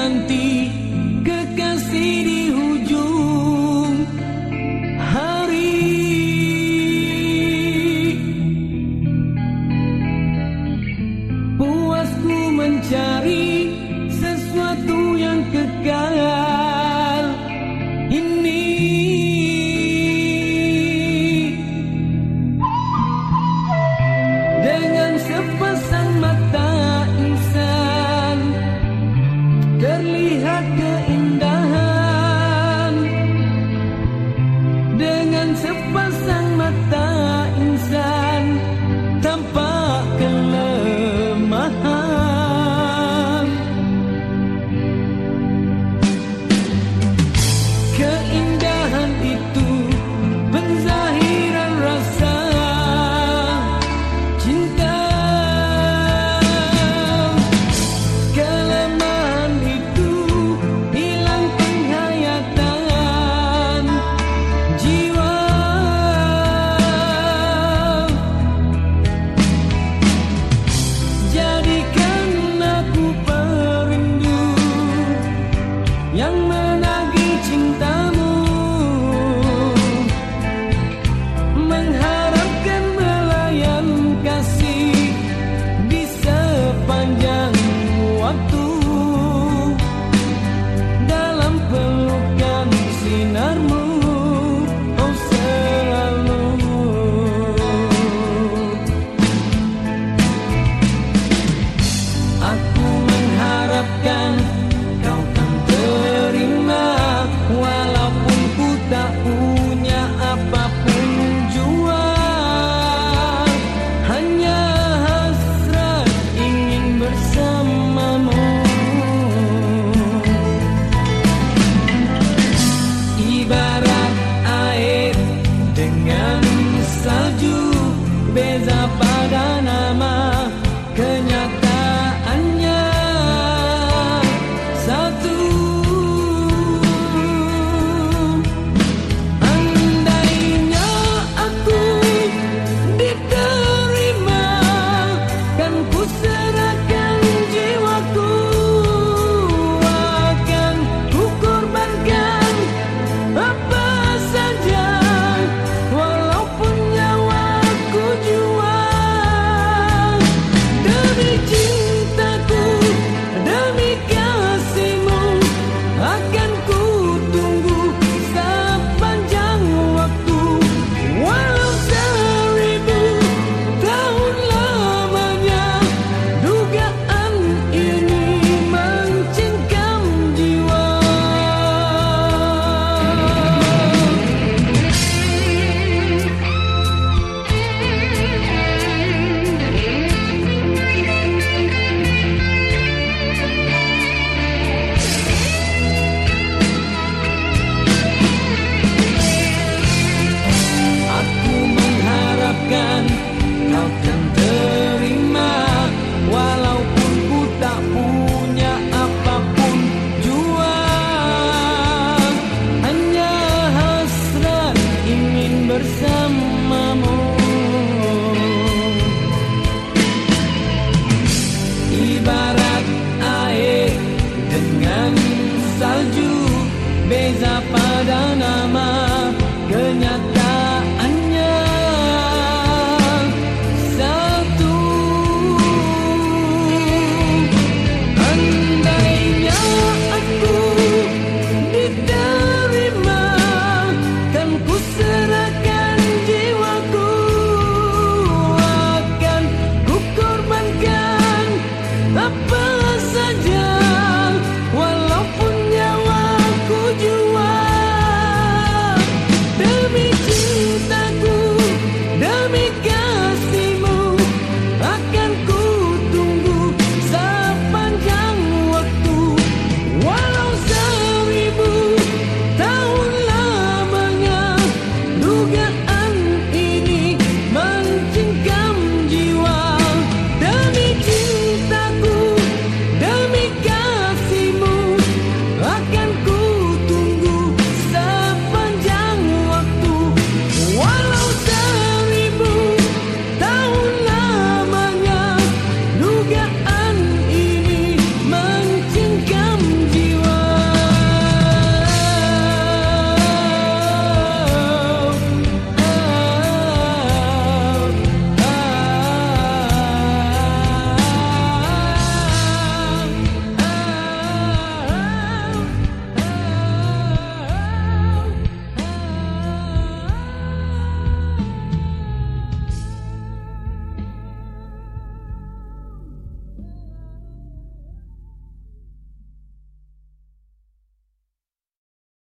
nanti kekasih di expensive 静等